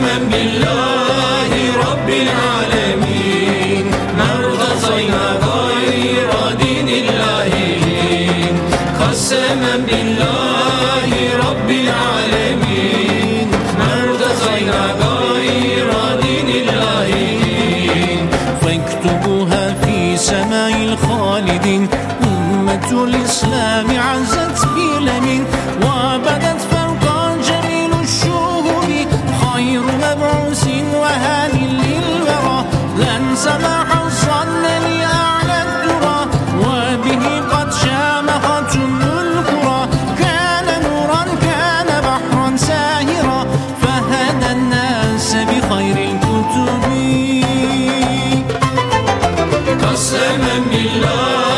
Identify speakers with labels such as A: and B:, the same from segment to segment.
A: رحمن بالله رب العالمين. مرتضينا غير دين
B: اللاهين قسما بالله رب العالمين. مرتضينا غير دين اللاهين فاكتبوها في سماء الخالدين. أمة الإسلام عزت بلمن الدرى وبه قد القرى. كان نورا كان بحرا ساهرا فهدى الناس بخير
A: قسما بالله.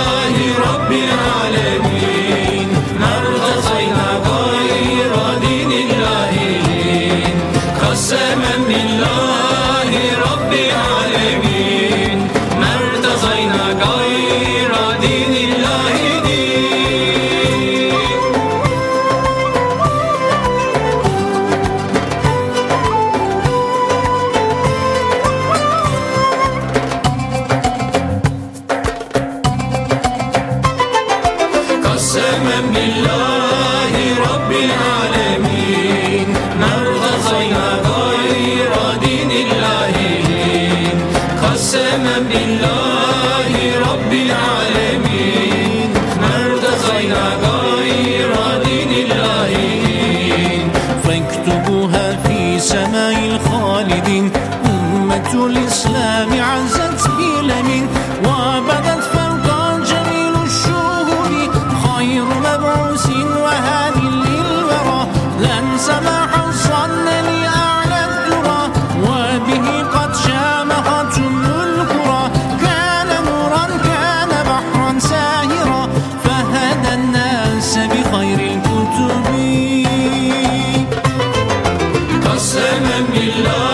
A: قسما بالله رب العالمين ما ارتضينا غير دين الله. قسما بالله رب العالمين ما ارتضينا غير دين الله.
B: فاكتبوها في سماء الخالدين أمة الإسلام عزت سمح الصن لأعلى الدرى وبه قد شامخت القرى. كان نورا كان بحرا ساهرا فهدى الناس بخير الكتب.
A: قسما بالله.